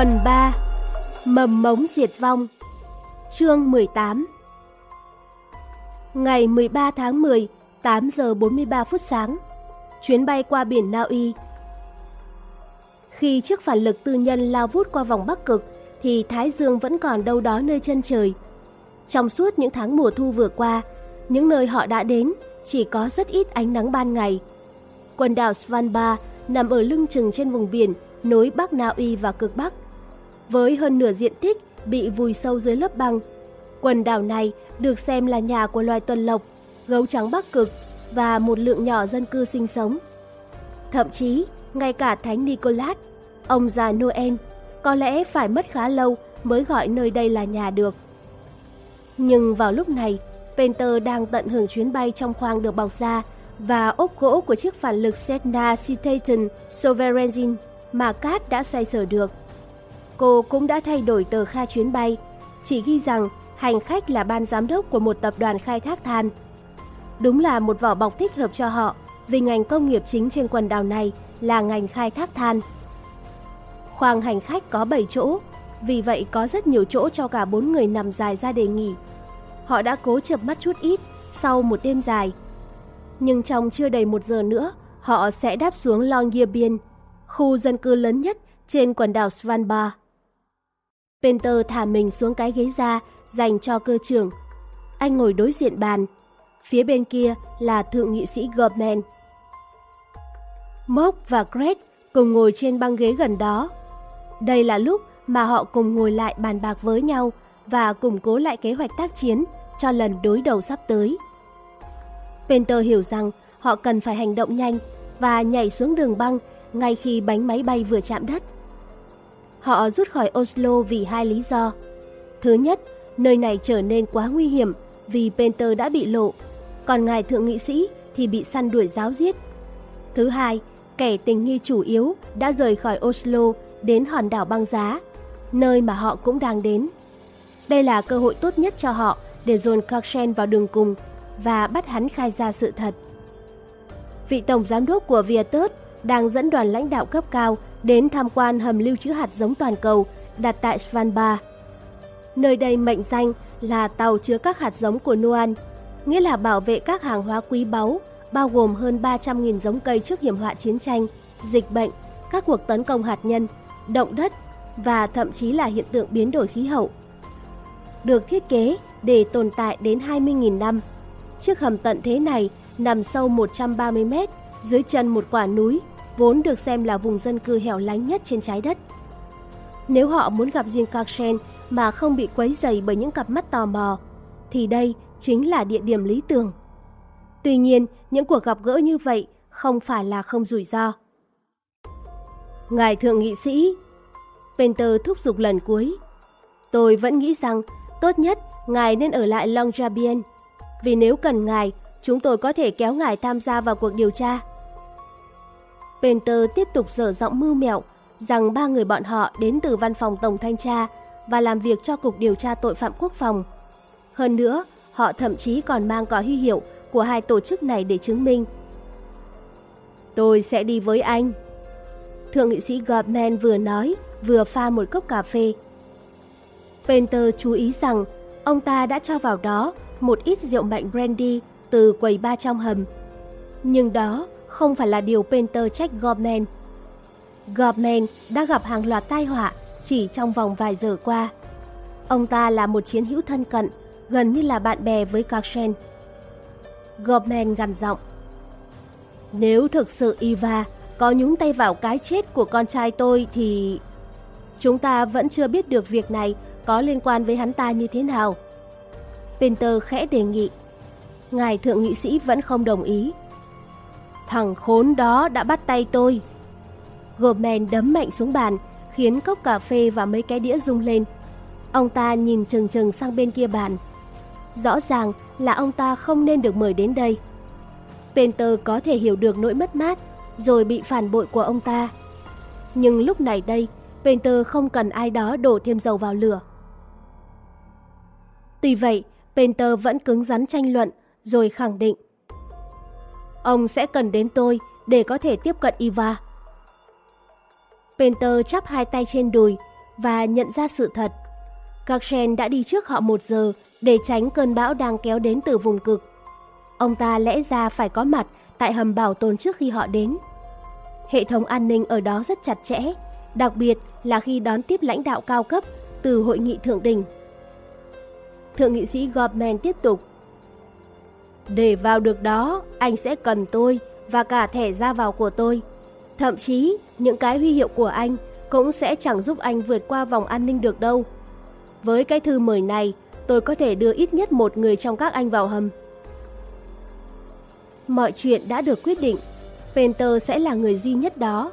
Phần 3 Mầm mống diệt vong Chương 18 Ngày 13 tháng 10, 8 giờ 43 phút sáng Chuyến bay qua biển Na Uy Khi chiếc phản lực tư nhân lao vút qua vòng Bắc Cực thì Thái Dương vẫn còn đâu đó nơi chân trời. Trong suốt những tháng mùa thu vừa qua, những nơi họ đã đến chỉ có rất ít ánh nắng ban ngày. Quần đảo Svalbard nằm ở lưng chừng trên vùng biển nối Bắc Na Uy và cực Bắc. Với hơn nửa diện tích bị vùi sâu dưới lớp băng, quần đảo này được xem là nhà của loài tuần lộc, gấu trắng Bắc Cực và một lượng nhỏ dân cư sinh sống. Thậm chí, ngay cả Thánh Nicholas, ông già Noel, có lẽ phải mất khá lâu mới gọi nơi đây là nhà được. Nhưng vào lúc này, Penter đang tận hưởng chuyến bay trong khoang được bọc da và ốp gỗ của chiếc phản lực Cessna Citation Sovereign mà Cat đã xoay sở được. Cô cũng đã thay đổi tờ khai chuyến bay, chỉ ghi rằng hành khách là ban giám đốc của một tập đoàn khai thác than. Đúng là một vỏ bọc thích hợp cho họ vì ngành công nghiệp chính trên quần đảo này là ngành khai thác than. Khoang hành khách có 7 chỗ, vì vậy có rất nhiều chỗ cho cả bốn người nằm dài ra để nghỉ. Họ đã cố chợp mắt chút ít sau một đêm dài. Nhưng trong chưa đầy một giờ nữa, họ sẽ đáp xuống Longyearbyen, khu dân cư lớn nhất trên quần đảo Svalbard. Penter thả mình xuống cái ghế ra, dành cho cơ trưởng. Anh ngồi đối diện bàn. Phía bên kia là thượng nghị sĩ Gorman. Mốc và Greg cùng ngồi trên băng ghế gần đó. Đây là lúc mà họ cùng ngồi lại bàn bạc với nhau và củng cố lại kế hoạch tác chiến cho lần đối đầu sắp tới. Penter hiểu rằng họ cần phải hành động nhanh và nhảy xuống đường băng ngay khi bánh máy bay vừa chạm đất. Họ rút khỏi Oslo vì hai lý do. Thứ nhất, nơi này trở nên quá nguy hiểm vì Penter đã bị lộ, còn ngài thượng nghị sĩ thì bị săn đuổi giáo giết. Thứ hai, kẻ tình nghi chủ yếu đã rời khỏi Oslo đến hòn đảo băng giá, nơi mà họ cũng đang đến. Đây là cơ hội tốt nhất cho họ để dồn Coxen vào đường cùng và bắt hắn khai ra sự thật. Vị tổng giám đốc của Vietjet đang dẫn đoàn lãnh đạo cấp cao đến tham quan hầm lưu trữ hạt giống toàn cầu đặt tại Svalbard. Nơi đây mệnh danh là tàu chứa các hạt giống của Noan, nghĩa là bảo vệ các hàng hóa quý báu, bao gồm hơn 300.000 giống cây trước hiểm họa chiến tranh, dịch bệnh, các cuộc tấn công hạt nhân, động đất và thậm chí là hiện tượng biến đổi khí hậu. Được thiết kế để tồn tại đến 20.000 năm, chiếc hầm tận thế này nằm sâu 130 mét dưới chân một quả núi, vốn được xem là vùng dân cư hẻo lánh nhất trên trái đất. Nếu họ muốn gặp riêng Karchen mà không bị quấy dày bởi những cặp mắt tò mò, thì đây chính là địa điểm lý tưởng. Tuy nhiên, những cuộc gặp gỡ như vậy không phải là không rủi ro. Ngài thượng nghị sĩ, Penter thúc giục lần cuối. Tôi vẫn nghĩ rằng tốt nhất ngài nên ở lại Longyearbyen, vì nếu cần ngài, chúng tôi có thể kéo ngài tham gia vào cuộc điều tra. Penter tiếp tục dở giọng mưu mẹo rằng ba người bọn họ đến từ văn phòng tổng thanh tra và làm việc cho cục điều tra tội phạm quốc phòng. Hơn nữa, họ thậm chí còn mang có huy hiệu của hai tổ chức này để chứng minh. Tôi sẽ đi với anh. Thượng nghị sĩ Goldman vừa nói, vừa pha một cốc cà phê. Penter chú ý rằng ông ta đã cho vào đó một ít rượu mạnh brandy từ quầy ba trong hầm. Nhưng đó không phải là điều Painter trách Gorman. Gorman đã gặp hàng loạt tai họa chỉ trong vòng vài giờ qua. Ông ta là một chiến hữu thân cận, gần như là bạn bè với Carson. Gorman gằn giọng. Nếu thực sự Iva có nhúng tay vào cái chết của con trai tôi thì... Chúng ta vẫn chưa biết được việc này có liên quan với hắn ta như thế nào. Penter khẽ đề nghị. Ngài thượng nghị sĩ vẫn không đồng ý. Thằng khốn đó đã bắt tay tôi. Gorman đấm mạnh xuống bàn, khiến cốc cà phê và mấy cái đĩa rung lên. Ông ta nhìn chừng chừng sang bên kia bàn. Rõ ràng là ông ta không nên được mời đến đây. Penter có thể hiểu được nỗi mất mát rồi bị phản bội của ông ta. Nhưng lúc này đây, Penter không cần ai đó đổ thêm dầu vào lửa. Tuy vậy, Penter vẫn cứng rắn tranh luận rồi khẳng định. Ông sẽ cần đến tôi để có thể tiếp cận Iva. Penter chắp hai tay trên đùi, và nhận ra sự thật. Gakshen đã đi trước họ một giờ để tránh cơn bão đang kéo đến từ vùng cực. Ông ta lẽ ra phải có mặt tại hầm bảo tồn trước khi họ đến. Hệ thống an ninh ở đó rất chặt chẽ, đặc biệt là khi đón tiếp lãnh đạo cao cấp từ hội nghị thượng đỉnh. Thượng nghị sĩ Gorman tiếp tục. Để vào được đó, anh sẽ cần tôi và cả thẻ ra vào của tôi. Thậm chí, những cái huy hiệu của anh cũng sẽ chẳng giúp anh vượt qua vòng an ninh được đâu. Với cái thư mời này, tôi có thể đưa ít nhất một người trong các anh vào hầm. Mọi chuyện đã được quyết định. Penter sẽ là người duy nhất đó.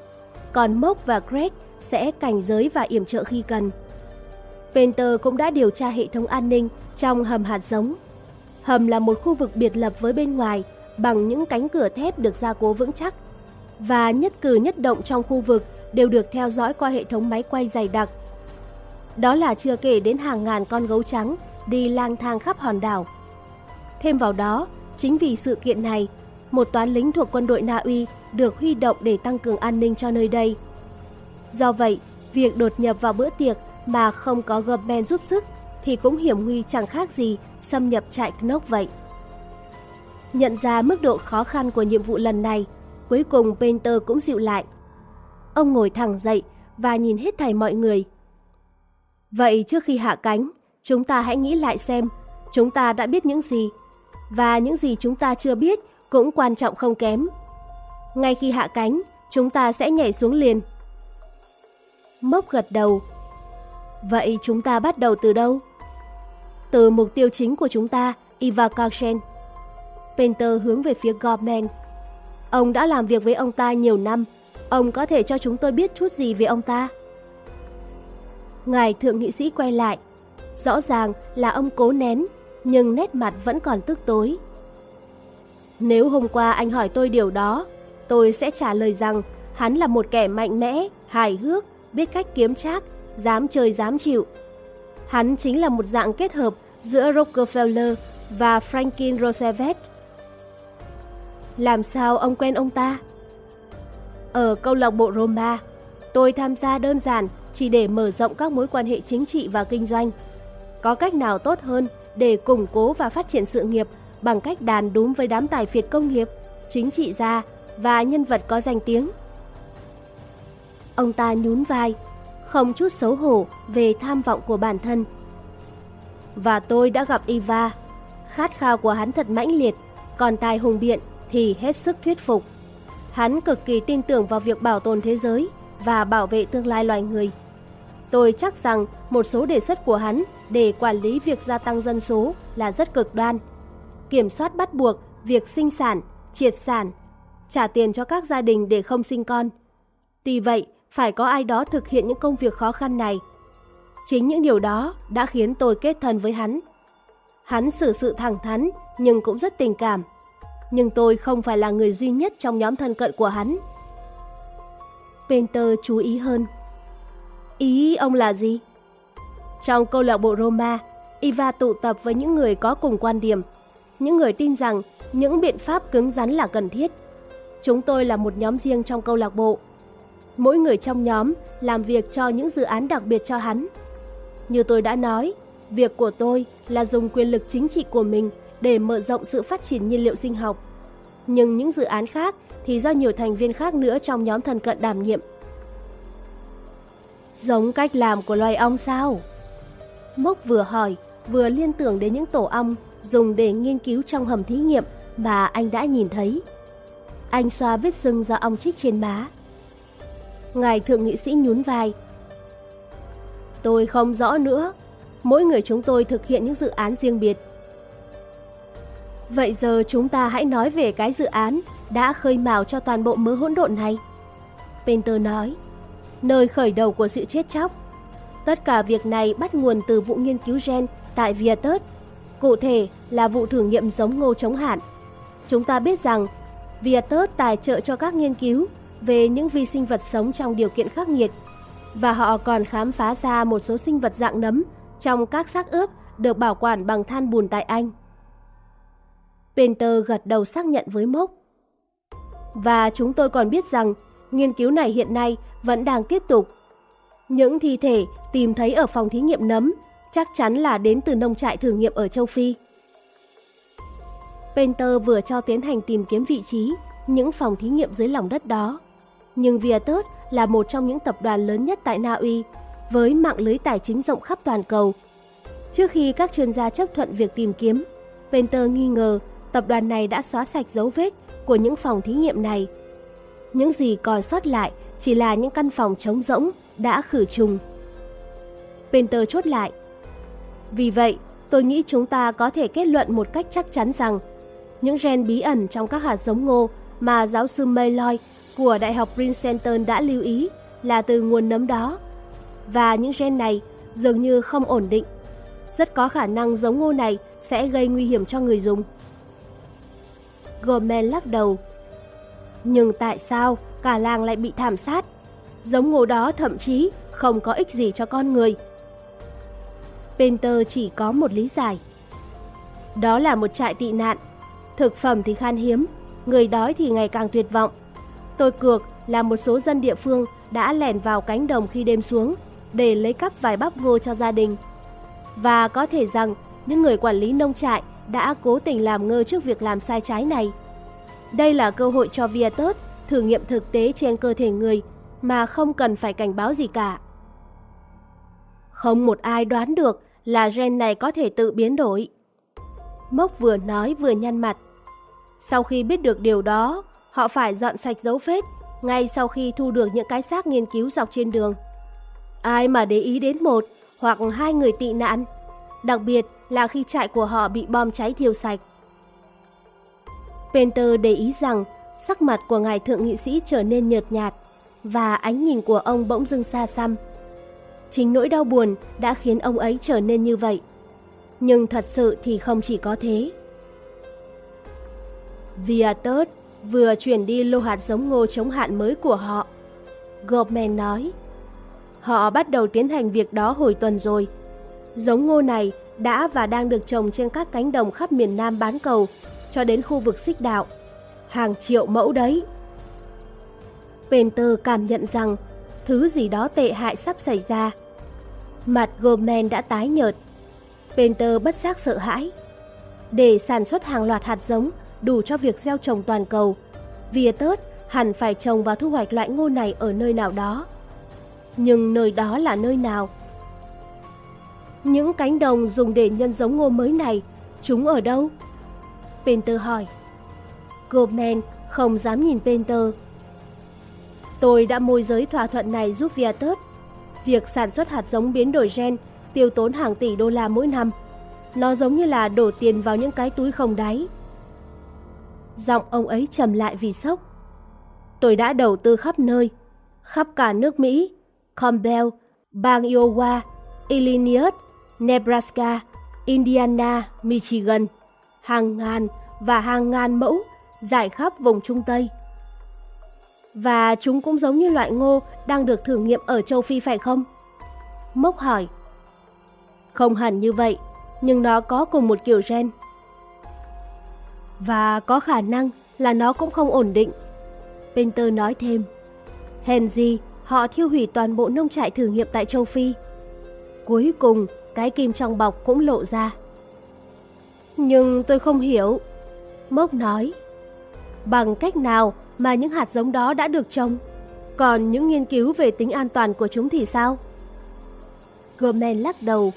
Còn Mok và Greg sẽ cảnh giới và yểm trợ khi cần. Penter cũng đã điều tra hệ thống an ninh trong hầm hạt giống. Hầm là một khu vực biệt lập với bên ngoài bằng những cánh cửa thép được gia cố vững chắc. Và nhất cử nhất động trong khu vực đều được theo dõi qua hệ thống máy quay dày đặc. Đó là chưa kể đến hàng ngàn con gấu trắng đi lang thang khắp hòn đảo. Thêm vào đó, chính vì sự kiện này, một toán lính thuộc quân đội Na Uy được huy động để tăng cường an ninh cho nơi đây. Do vậy, việc đột nhập vào bữa tiệc mà không có Gorman giúp sức thì cũng hiểm nguy chẳng khác gì xâm nhập trại Knock vậy. Nhận ra mức độ khó khăn của nhiệm vụ lần này, cuối cùng Painter cũng dịu lại. Ông ngồi thẳng dậy và nhìn hết thảy mọi người. Vậy trước khi hạ cánh, chúng ta hãy nghĩ lại xem chúng ta đã biết những gì và những gì chúng ta chưa biết cũng quan trọng không kém. Ngay khi hạ cánh, chúng ta sẽ nhảy xuống liền. Mốc gật đầu. Vậy chúng ta bắt đầu từ đâu? Từ mục tiêu chính của chúng ta, Iva Karchen, Painter hướng về phía Gorman. Ông đã làm việc với ông ta nhiều năm. Ông có thể cho chúng tôi biết chút gì về ông ta? Ngài thượng nghị sĩ quay lại. Rõ ràng là ông cố nén, nhưng nét mặt vẫn còn tức tối. Nếu hôm qua anh hỏi tôi điều đó, tôi sẽ trả lời rằng hắn là một kẻ mạnh mẽ, hài hước, biết cách kiếm trác, dám chơi dám chịu. Hắn chính là một dạng kết hợp giữa Rockefeller và Franklin Roosevelt. Làm sao ông quen ông ta? Ở câu lạc bộ Roma, tôi tham gia đơn giản chỉ để mở rộng các mối quan hệ chính trị và kinh doanh. Có cách nào tốt hơn để củng cố và phát triển sự nghiệp bằng cách đàn đúng với đám tài phiệt công nghiệp, chính trị gia và nhân vật có danh tiếng? Ông ta nhún vai, không chút xấu hổ về tham vọng của bản thân. Và tôi đã gặp Iva. Khát khao của hắn thật mãnh liệt, còn tài hùng biện thì hết sức thuyết phục. Hắn cực kỳ tin tưởng vào việc bảo tồn thế giới và bảo vệ tương lai loài người. Tôi chắc rằng một số đề xuất của hắn để quản lý việc gia tăng dân số là rất cực đoan. Kiểm soát bắt buộc việc sinh sản, triệt sản, trả tiền cho các gia đình để không sinh con. Tuy vậy, phải có ai đó thực hiện những công việc khó khăn này. Chính những điều đó đã khiến tôi kết thân với hắn. Hắn xử sự thẳng thắn nhưng cũng rất tình cảm. Nhưng tôi không phải là người duy nhất trong nhóm thân cận của hắn. Penter chú ý hơn. Ý ông là gì? Trong câu lạc bộ Roma, Iva tụ tập với những người có cùng quan điểm, những người tin rằng những biện pháp cứng rắn là cần thiết. Chúng tôi là một nhóm riêng trong câu lạc bộ. Mỗi người trong nhóm làm việc cho những dự án đặc biệt cho hắn. Như tôi đã nói, việc của tôi là dùng quyền lực chính trị của mình để mở rộng sự phát triển nhiên liệu sinh học. Nhưng những dự án khác thì do nhiều thành viên khác nữa trong nhóm thần cận đảm nhiệm. Giống cách làm của loài ong sao? Mốc vừa hỏi, vừa liên tưởng đến những tổ ong dùng để nghiên cứu trong hầm thí nghiệm mà anh đã nhìn thấy. Anh xoa vết sưng do ong chích trên má. Ngài thượng nghị sĩ nhún vai. Tôi không rõ nữa. Mỗi người chúng tôi thực hiện những dự án riêng biệt. Vậy giờ chúng ta hãy nói về cái dự án đã khơi mào cho toàn bộ mớ hỗn độn này. Penter nói, nơi khởi đầu của sự chết chóc. Tất cả việc này bắt nguồn từ vụ nghiên cứu gen tại Viettus, cụ thể là vụ thử nghiệm giống ngô chống hạn. Chúng ta biết rằng Viettus tài trợ cho các nghiên cứu về những vi sinh vật sống trong điều kiện khắc nghiệt và họ còn khám phá ra một số sinh vật dạng nấm trong các xác ướp được bảo quản bằng than bùn tại Anh. Penter gật đầu xác nhận với Mốc. Và chúng tôi còn biết rằng nghiên cứu này hiện nay vẫn đang tiếp tục. Những thi thể tìm thấy ở phòng thí nghiệm nấm chắc chắn là đến từ nông trại thử nghiệm ở châu Phi. Penter vừa cho tiến hành tìm kiếm vị trí những phòng thí nghiệm dưới lòng đất đó. Nhưng Viatus là một trong những tập đoàn lớn nhất tại Na Uy, với mạng lưới tài chính rộng khắp toàn cầu. Trước khi các chuyên gia chấp thuận việc tìm kiếm, Penter nghi ngờ tập đoàn này đã xóa sạch dấu vết của những phòng thí nghiệm này. Những gì còn sót lại chỉ là những căn phòng trống rỗng đã khử trùng. Penter chốt lại. Vì vậy, tôi nghĩ chúng ta có thể kết luận một cách chắc chắn rằng những gen bí ẩn trong các hạt giống ngô mà giáo sư Mayloy của Đại học Princeton đã lưu ý là từ nguồn nấm đó. Và những gen này dường như không ổn định. Rất có khả năng giống ngô này sẽ gây nguy hiểm cho người dùng. Gorman lắc đầu. Nhưng tại sao cả làng lại bị thảm sát? Giống ngô đó thậm chí không có ích gì cho con người. Penter chỉ có một lý giải. Đó là một trại tị nạn. Thực phẩm thì khan hiếm, người đói thì ngày càng tuyệt vọng. Tôi cược là một số dân địa phương đã lẻn vào cánh đồng khi đêm xuống để lấy cắp vài bắp ngô cho gia đình. Và có thể rằng những người quản lý nông trại đã cố tình làm ngơ trước việc làm sai trái này. Đây là cơ hội cho Viettus thử nghiệm thực tế trên cơ thể người mà không cần phải cảnh báo gì cả. Không một ai đoán được là gen này có thể tự biến đổi. Mốc vừa nói vừa nhăn mặt. Sau khi biết được điều đó, họ phải dọn sạch dấu vết ngay sau khi thu được những cái xác nghiên cứu dọc trên đường. Ai mà để ý đến một hoặc hai người tị nạn, đặc biệt là khi trại của họ bị bom cháy thiêu sạch. Penter để ý rằng sắc mặt của ngài thượng nghị sĩ trở nên nhợt nhạt và ánh nhìn của ông bỗng dưng xa xăm. Chính nỗi đau buồn đã khiến ông ấy trở nên như vậy. Nhưng thật sự thì không chỉ có thế. Viatus vừa chuyển đi lô hạt giống ngô chống hạn mới của họ. Goldman nói, họ bắt đầu tiến hành việc đó hồi tuần rồi. Giống ngô này đã và đang được trồng trên các cánh đồng khắp miền Nam bán cầu cho đến khu vực xích đạo. Hàng triệu mẫu đấy. Penter cảm nhận rằng thứ gì đó tệ hại sắp xảy ra. Mặt Goldman đã tái nhợt. Penter bất giác sợ hãi. Để sản xuất hàng loạt hạt giống đủ cho việc gieo trồng toàn cầu, Viettus hẳn phải trồng và thu hoạch loại ngô này ở nơi nào đó. Nhưng nơi đó là nơi nào? Những cánh đồng dùng để nhân giống ngô mới này, chúng ở đâu? Penter hỏi. Goldman không dám nhìn Penter. Tôi đã môi giới thỏa thuận này giúp Viatus. Việc sản xuất hạt giống biến đổi gen tiêu tốn hàng tỷ đô la mỗi năm. Nó giống như là đổ tiền vào những cái túi không đáy. Giọng ông ấy trầm lại vì sốc. Tôi đã đầu tư khắp nơi, khắp cả nước Mỹ, Campbell, bang Iowa, Illinois, Nebraska, Indiana, Michigan, hàng ngàn và hàng ngàn mẫu giải khắp vùng Trung Tây. Và chúng cũng giống như loại ngô đang được thử nghiệm ở châu Phi phải không? Mốc hỏi. Không hẳn như vậy, nhưng nó có cùng một kiểu gen. Và có khả năng là nó cũng không ổn định. Penter nói thêm. Hèn gì, họ thiêu hủy toàn bộ nông trại thử nghiệm tại châu Phi. Cuối cùng, cái kim trong bọc cũng lộ ra. Nhưng tôi không hiểu. Mốc nói. Bằng cách nào mà những hạt giống đó đã được trồng? Còn những nghiên cứu về tính an toàn của chúng thì sao? Gorman lắc đầu.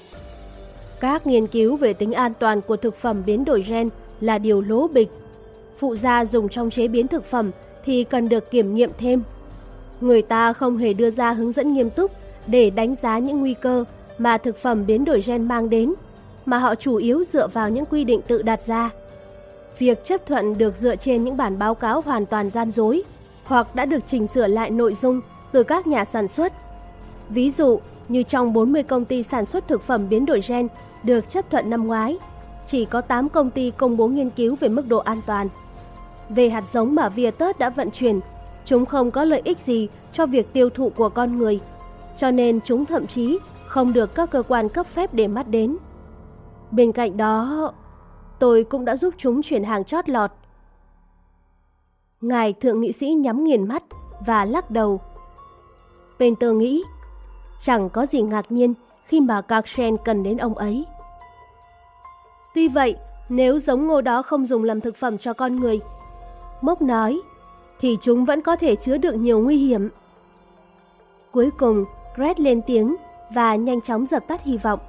Các nghiên cứu về tính an toàn của thực phẩm biến đổi gen là điều lố bịch. Phụ gia dùng trong chế biến thực phẩm thì cần được kiểm nghiệm thêm. Người ta không hề đưa ra hướng dẫn nghiêm túc để đánh giá những nguy cơ mà thực phẩm biến đổi gen mang đến, mà họ chủ yếu dựa vào những quy định tự đặt ra. Việc chấp thuận được dựa trên những bản báo cáo hoàn toàn gian dối hoặc đã được chỉnh sửa lại nội dung từ các nhà sản xuất. Ví dụ như trong 40 công ty sản xuất thực phẩm biến đổi gen được chấp thuận năm ngoái, chỉ có 8 công ty công bố nghiên cứu về mức độ an toàn. Về hạt giống mà Viettus đã vận chuyển, chúng không có lợi ích gì cho việc tiêu thụ của con người, cho nên chúng thậm chí không được các cơ quan cấp phép để mắt đến. Bên cạnh đó, tôi cũng đã giúp chúng chuyển hàng chót lọt. Ngài thượng nghị sĩ nhắm nghiền mắt và lắc đầu. Penter nghĩ, Chẳng có gì ngạc nhiên khi mà Garchen cần đến ông ấy. Tuy vậy, nếu giống ngô đó không dùng làm thực phẩm cho con người, Mốc nói, thì chúng vẫn có thể chứa được nhiều nguy hiểm. Cuối cùng, Gret lên tiếng và nhanh chóng dập tắt hy vọng.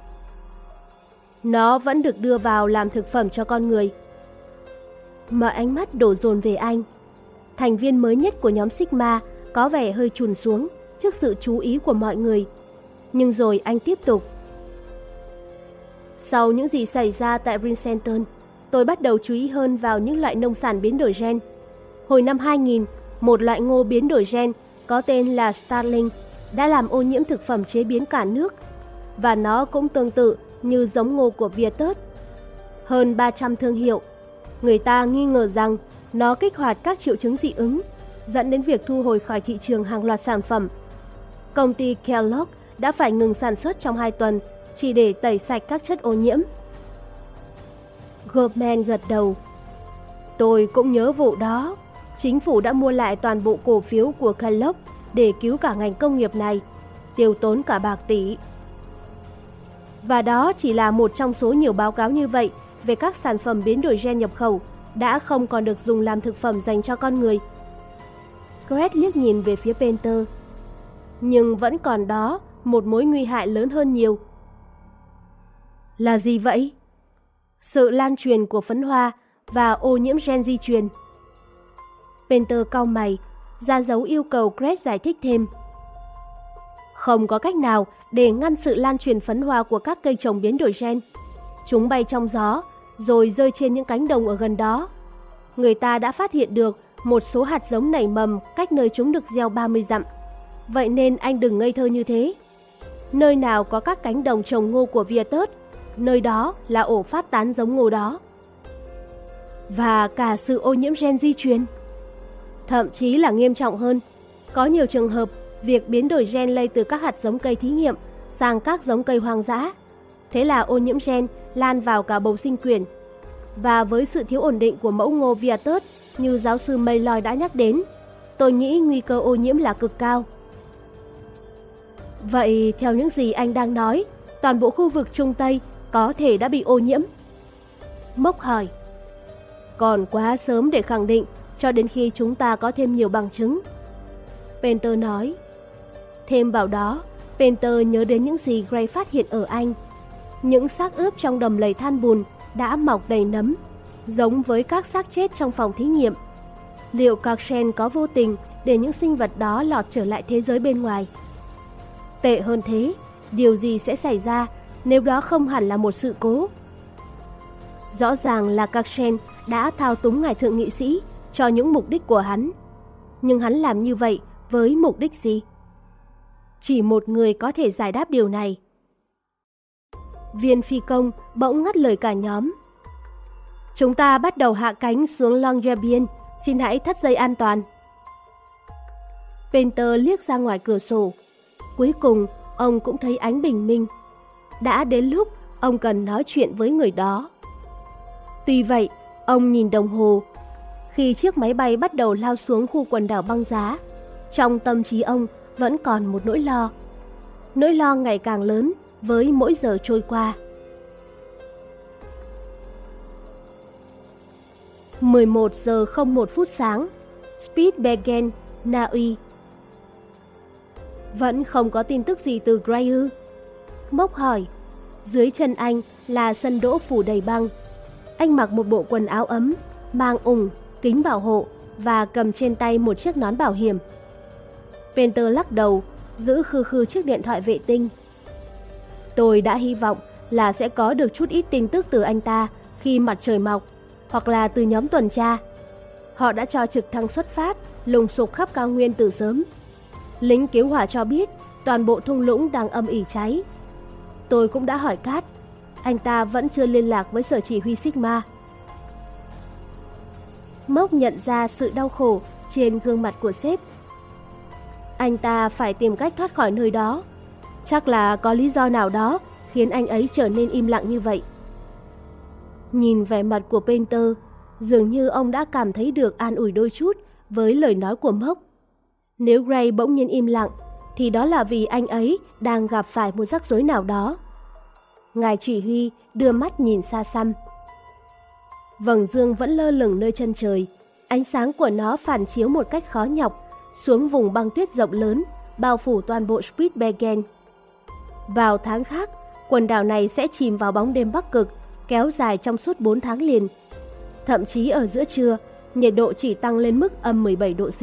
Nó vẫn được đưa vào làm thực phẩm cho con người. Mọi ánh mắt đổ dồn về anh. Thành viên mới nhất của nhóm Sigma có vẻ hơi trùn xuống trước sự chú ý của mọi người. Nhưng rồi anh tiếp tục. Sau những gì xảy ra tại Princeton, tôi bắt đầu chú ý hơn vào những loại nông sản biến đổi gen. Hồi năm 2000, một loại ngô biến đổi gen có tên là Starling đã làm ô nhiễm thực phẩm chế biến cả nước và nó cũng tương tự như giống ngô của Vietjet. Hơn 300 thương hiệu. Người ta nghi ngờ rằng nó kích hoạt các triệu chứng dị ứng, dẫn đến việc thu hồi khỏi thị trường hàng loạt sản phẩm. Công ty Kellogg đã phải ngừng sản xuất trong 2 tuần chỉ để tẩy sạch các chất ô nhiễm. Goldman gật đầu. Tôi cũng nhớ vụ đó. Chính phủ đã mua lại toàn bộ cổ phiếu của Kellogg để cứu cả ngành công nghiệp này, tiêu tốn cả bạc tỷ. Và đó chỉ là một trong số nhiều báo cáo như vậy về các sản phẩm biến đổi gen nhập khẩu đã không còn được dùng làm thực phẩm dành cho con người. Gret liếc nhìn về phía Penter. Nhưng vẫn còn đó một mối nguy hại lớn hơn nhiều. Là gì vậy? Sự lan truyền của phấn hoa và ô nhiễm gen di truyền. Penter cau mày, ra dấu yêu cầu Greg giải thích thêm. Không có cách nào để ngăn sự lan truyền phấn hoa của các cây trồng biến đổi gen. Chúng bay trong gió, rồi rơi trên những cánh đồng ở gần đó. Người ta đã phát hiện được một số hạt giống nảy mầm cách nơi chúng được gieo 30 dặm. Vậy nên anh đừng ngây thơ như thế. Nơi nào có các cánh đồng trồng ngô của Vietjet, nơi đó là ổ phát tán giống ngô đó. Và cả sự ô nhiễm gen di truyền. Thậm chí là nghiêm trọng hơn, có nhiều trường hợp việc biến đổi gen lây từ các hạt giống cây thí nghiệm sang các giống cây hoang dã. Thế là ô nhiễm gen lan vào cả bầu sinh quyển. Và với sự thiếu ổn định của mẫu ngô Viatus như giáo sư Mayloy đã nhắc đến, tôi nghĩ nguy cơ ô nhiễm là cực cao. Vậy theo những gì anh đang nói, toàn bộ khu vực Trung Tây có thể đã bị ô nhiễm. Mốc hỏi. Còn quá sớm để khẳng định cho đến khi chúng ta có thêm nhiều bằng chứng. Penter nói. Thêm vào đó, Penter nhớ đến những gì Gray phát hiện ở Anh. Những xác ướp trong đầm lầy than bùn đã mọc đầy nấm, giống với các xác chết trong phòng thí nghiệm. Liệu Carson có vô tình để những sinh vật đó lọt trở lại thế giới bên ngoài? Tệ hơn thế, điều gì sẽ xảy ra nếu đó không hẳn là một sự cố? Rõ ràng là Kakshen đã thao túng ngài thượng nghị sĩ cho những mục đích của hắn. Nhưng hắn làm như vậy với mục đích gì? Chỉ một người có thể giải đáp điều này. Viên phi công bỗng ngắt lời cả nhóm. Chúng ta bắt đầu hạ cánh xuống Longyearbyen, xin hãy thắt dây an toàn. Penter liếc ra ngoài cửa sổ. Cuối cùng, ông cũng thấy ánh bình minh. Đã đến lúc ông cần nói chuyện với người đó. Tuy vậy, ông nhìn đồng hồ. Khi chiếc máy bay bắt đầu lao xuống khu quần đảo băng giá, trong tâm trí ông vẫn còn một nỗi lo. Nỗi lo ngày càng lớn với mỗi giờ trôi qua. 11 giờ 01 phút sáng, Spitsbergen, Na Uy. Vẫn không có tin tức gì từ Mốc hỏi, dưới chân anh là sân đỗ phủ đầy băng. Anh mặc một bộ quần áo ấm, mang ủng, kính bảo hộ và cầm trên tay một chiếc nón bảo hiểm. Penter lắc đầu, giữ khư khư chiếc điện thoại vệ tinh. Tôi đã hy vọng là sẽ có được chút ít tin tức từ anh ta khi mặt trời mọc, hoặc là từ nhóm tuần tra. Họ đã cho trực thăng xuất phát, lùng sục khắp cao nguyên từ sớm. Lính cứu hỏa cho biết toàn bộ thung lũng đang âm ỉ cháy. Tôi cũng đã hỏi Cát, anh ta vẫn chưa liên lạc với sở chỉ huy Sigma. Mốc nhận ra sự đau khổ trên gương mặt của sếp anh ta phải tìm cách thoát khỏi nơi đó. Chắc là có lý do nào đó khiến anh ấy trở nên im lặng như vậy. Nhìn vẻ mặt của Painter, dường như ông đã cảm thấy được an ủi đôi chút với lời nói của Mốc. Nếu Gray bỗng nhiên im lặng, thì đó là vì anh ấy đang gặp phải một rắc rối nào đó. Ngài chỉ huy đưa mắt nhìn xa xăm. Vầng dương vẫn lơ lửng nơi chân trời, ánh sáng của nó phản chiếu một cách khó nhọc xuống vùng băng tuyết rộng lớn, bao phủ toàn bộ Spitsbergen. Vào tháng khác, quần đảo này sẽ chìm vào bóng đêm bắc cực, kéo dài trong suốt 4 tháng liền. Thậm chí ở giữa trưa, nhiệt độ chỉ tăng lên mức âm 17 độ C.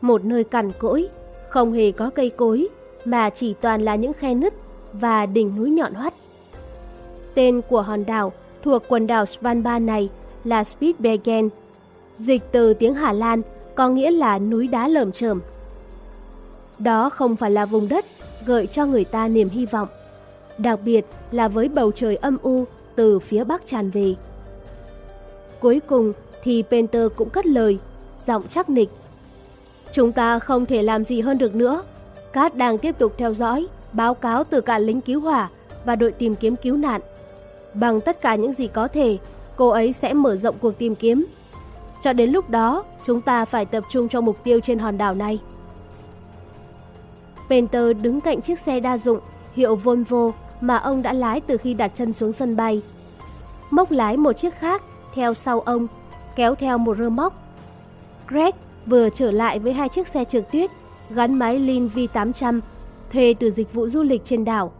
Một nơi cằn cỗi, không hề có cây cối, mà chỉ toàn là những khe nứt và đỉnh núi nhọn hoắt. Tên của hòn đảo thuộc quần đảo Svalbard này là Spitsbergen. Dịch từ tiếng Hà Lan có nghĩa là núi đá lởm chởm. Đó không phải là vùng đất gợi cho người ta niềm hy vọng, đặc biệt là với bầu trời âm u từ phía bắc tràn về. Cuối cùng thì Penter cũng cất lời, giọng chắc nịch. Chúng ta không thể làm gì hơn được nữa. Cát đang tiếp tục theo dõi, báo cáo từ cả lính cứu hỏa và đội tìm kiếm cứu nạn. Bằng tất cả những gì có thể, cô ấy sẽ mở rộng cuộc tìm kiếm. Cho đến lúc đó, chúng ta phải tập trung cho mục tiêu trên hòn đảo này. Penter đứng cạnh chiếc xe đa dụng hiệu Volvo mà ông đã lái từ khi đặt chân xuống sân bay. Mốc lái một chiếc khác theo sau ông, kéo theo một rơ móc. Greg vừa trở lại với hai chiếc xe trượt tuyết gắn máy Lin V800 thuê từ dịch vụ du lịch trên đảo.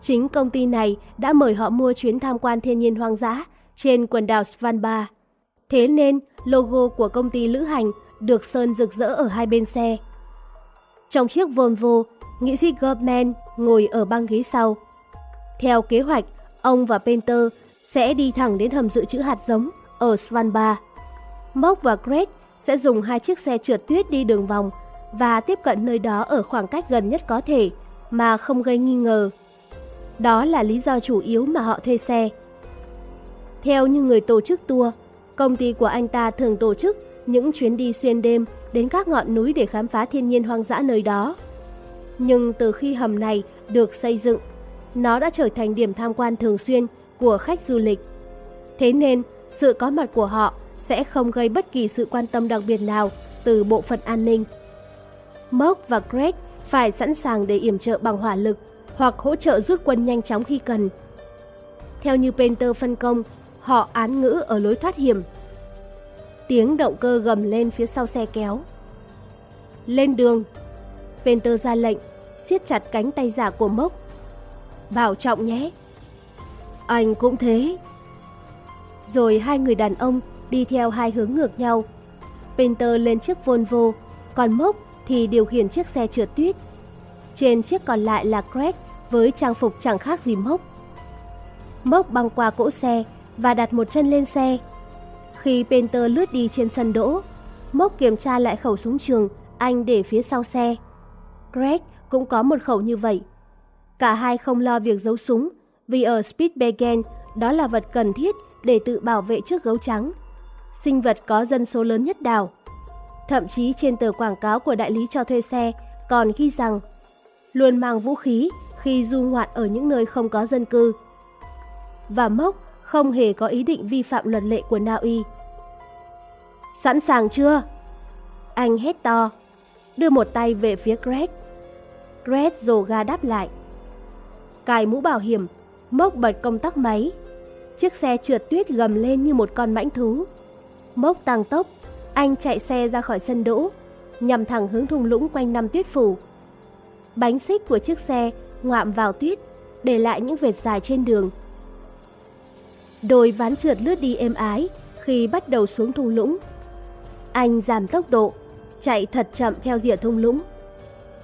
Chính công ty này đã mời họ mua chuyến tham quan thiên nhiên hoang dã trên quần đảo Svalbard. Thế nên logo của công ty lữ hành được sơn rực rỡ ở hai bên xe. Trong chiếc Volvo, nghị sĩ Goldman ngồi ở băng ghế sau. Theo kế hoạch, ông và Penter sẽ đi thẳng đến hầm dự trữ hạt giống ở Svalbard. Mok và Greg sẽ dùng hai chiếc xe trượt tuyết đi đường vòng và tiếp cận nơi đó ở khoảng cách gần nhất có thể mà không gây nghi ngờ. Đó là lý do chủ yếu mà họ thuê xe. Theo như người tổ chức tour, công ty của anh ta thường tổ chức những chuyến đi xuyên đêm đến các ngọn núi để khám phá thiên nhiên hoang dã nơi đó. Nhưng từ khi hầm này được xây dựng, nó đã trở thành điểm tham quan thường xuyên của khách du lịch. Thế nên, sự có mặt của họ sẽ không gây bất kỳ sự quan tâm đặc biệt nào từ bộ phận an ninh. Mok và Greg phải sẵn sàng để yểm trợ bằng hỏa lực hoặc hỗ trợ rút quân nhanh chóng khi cần. Theo như Painter phân công, họ án ngữ ở lối thoát hiểm. Tiếng động cơ gầm lên phía sau xe kéo. Lên đường! Painter ra lệnh, siết chặt cánh tay giả của Mốc. Bảo trọng nhé! Anh cũng thế. Rồi hai người đàn ông đi theo hai hướng ngược nhau. Painter lên chiếc Volvo, còn Mốc thì điều khiển chiếc xe trượt tuyết. Trên chiếc còn lại là Greg với trang phục chẳng khác gì Mốc. Mốc băng qua cỗ xe và đặt một chân lên xe. Khi Penter lướt đi trên sân đỗ, Mốc kiểm tra lại khẩu súng trường anh để phía sau xe. Greg cũng có một khẩu như vậy. Cả hai không lo việc giấu súng vì ở Spitsbergen đó là vật cần thiết để tự bảo vệ trước gấu trắng. Sinh vật có dân số lớn nhất đảo. Thậm chí trên tờ quảng cáo của đại lý cho thuê xe còn ghi rằng luôn mang vũ khí khi du ngoạn ở những nơi không có dân cư. Và Mốc không hề có ý định vi phạm luật lệ của Na Uy. Sẵn sàng chưa? Anh hét to, đưa một tay về phía Greg. Greg rồ ga đáp lại. Cài mũ bảo hiểm, Mốc bật công tắc máy. Chiếc xe trượt tuyết gầm lên như một con mãnh thú. Mốc tăng tốc, anh chạy xe ra khỏi sân đỗ, nhằm thẳng hướng thung lũng quanh năm tuyết phủ. Bánh xích của chiếc xe ngoạm vào tuyết, để lại những vệt dài trên đường. Đôi ván trượt lướt đi êm ái khi bắt đầu xuống thung lũng. Anh giảm tốc độ, chạy thật chậm theo rìa thung lũng.